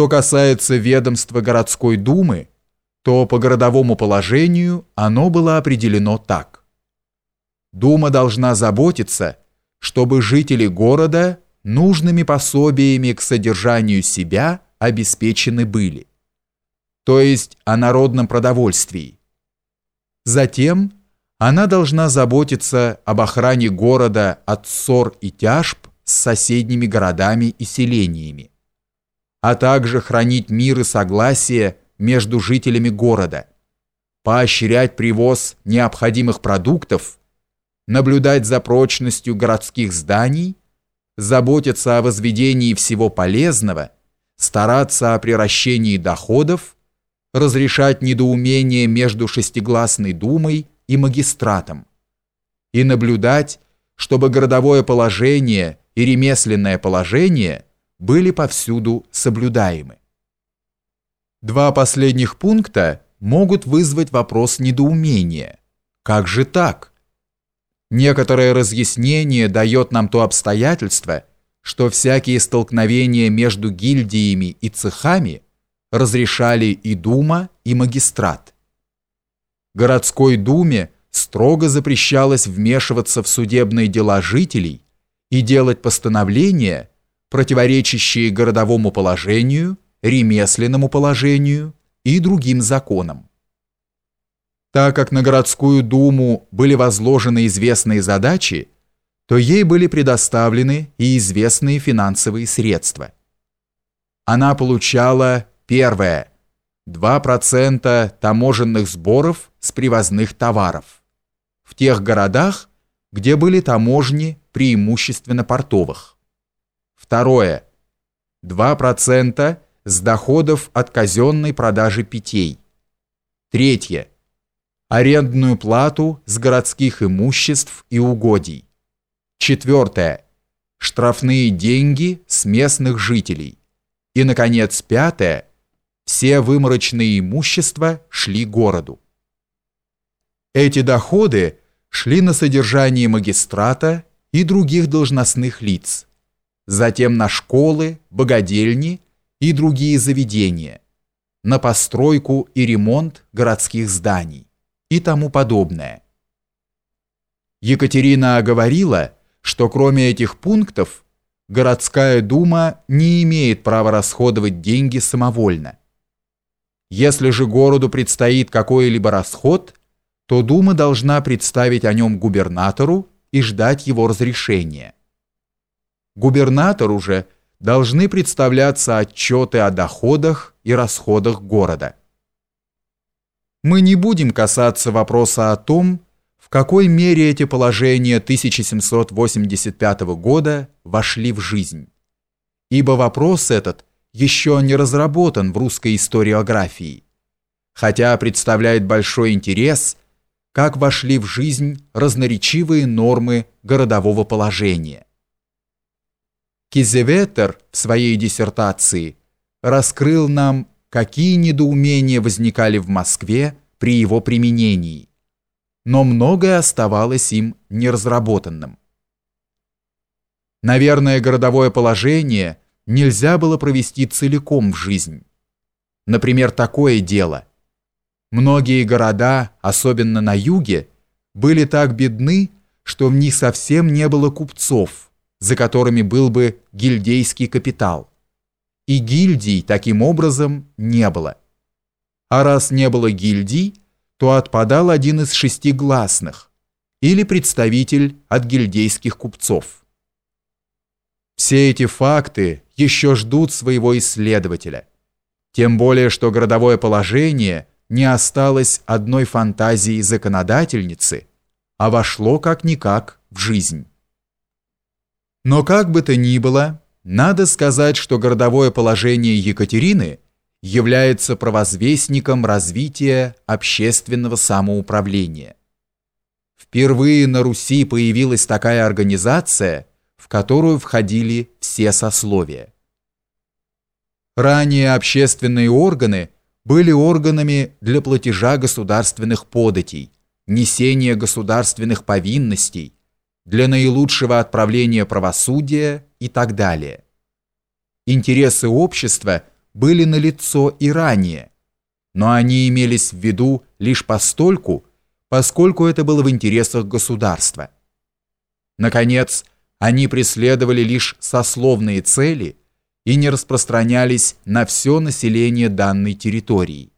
Что касается ведомства городской думы, то по городовому положению оно было определено так. Дума должна заботиться, чтобы жители города нужными пособиями к содержанию себя обеспечены были, то есть о народном продовольствии. Затем она должна заботиться об охране города от ссор и тяжб с соседними городами и селениями, а также хранить мир и согласие между жителями города, поощрять привоз необходимых продуктов, наблюдать за прочностью городских зданий, заботиться о возведении всего полезного, стараться о приращении доходов, разрешать недоумения между шестигласной думой и магистратом и наблюдать, чтобы городовое положение и ремесленное положение были повсюду соблюдаемы. Два последних пункта могут вызвать вопрос недоумения. Как же так? Некоторое разъяснение дает нам то обстоятельство, что всякие столкновения между гильдиями и цехами разрешали и дума, и магистрат. Городской думе строго запрещалось вмешиваться в судебные дела жителей и делать постановления, противоречащие городовому положению – ремесленному положению и другим законам. Так как на городскую думу были возложены известные задачи, то ей были предоставлены и известные финансовые средства. Она получала первое 2% таможенных сборов с привозных товаров в тех городах, где были таможни преимущественно портовых. Второе 2% с доходов от казенной продажи питей. Третье. Арендную плату с городских имуществ и угодий. Четвертое. Штрафные деньги с местных жителей. И, наконец, пятое. Все выморочные имущества шли городу. Эти доходы шли на содержание магистрата и других должностных лиц, затем на школы, богадельни и другие заведения, на постройку и ремонт городских зданий и тому подобное. Екатерина оговорила, что кроме этих пунктов городская дума не имеет права расходовать деньги самовольно. Если же городу предстоит какой-либо расход, то дума должна представить о нем губернатору и ждать его разрешения. Губернатору же – должны представляться отчеты о доходах и расходах города. Мы не будем касаться вопроса о том, в какой мере эти положения 1785 года вошли в жизнь, ибо вопрос этот еще не разработан в русской историографии, хотя представляет большой интерес, как вошли в жизнь разноречивые нормы городового положения. Кизеветер в своей диссертации раскрыл нам, какие недоумения возникали в Москве при его применении, но многое оставалось им неразработанным. Наверное, городовое положение нельзя было провести целиком в жизнь. Например, такое дело. Многие города, особенно на юге, были так бедны, что в них совсем не было купцов – за которыми был бы гильдейский капитал. И гильдий таким образом не было. А раз не было гильдий, то отпадал один из шести гласных или представитель от гильдейских купцов. Все эти факты еще ждут своего исследователя. Тем более, что городовое положение не осталось одной фантазией законодательницы, а вошло как-никак в жизнь. Но как бы то ни было, надо сказать, что городовое положение Екатерины является провозвестником развития общественного самоуправления. Впервые на Руси появилась такая организация, в которую входили все сословия. Ранее общественные органы были органами для платежа государственных податей, несения государственных повинностей, для наилучшего отправления правосудия и так далее. Интересы общества были налицо и ранее, но они имелись в виду лишь постольку, поскольку это было в интересах государства. Наконец, они преследовали лишь сословные цели и не распространялись на все население данной территории.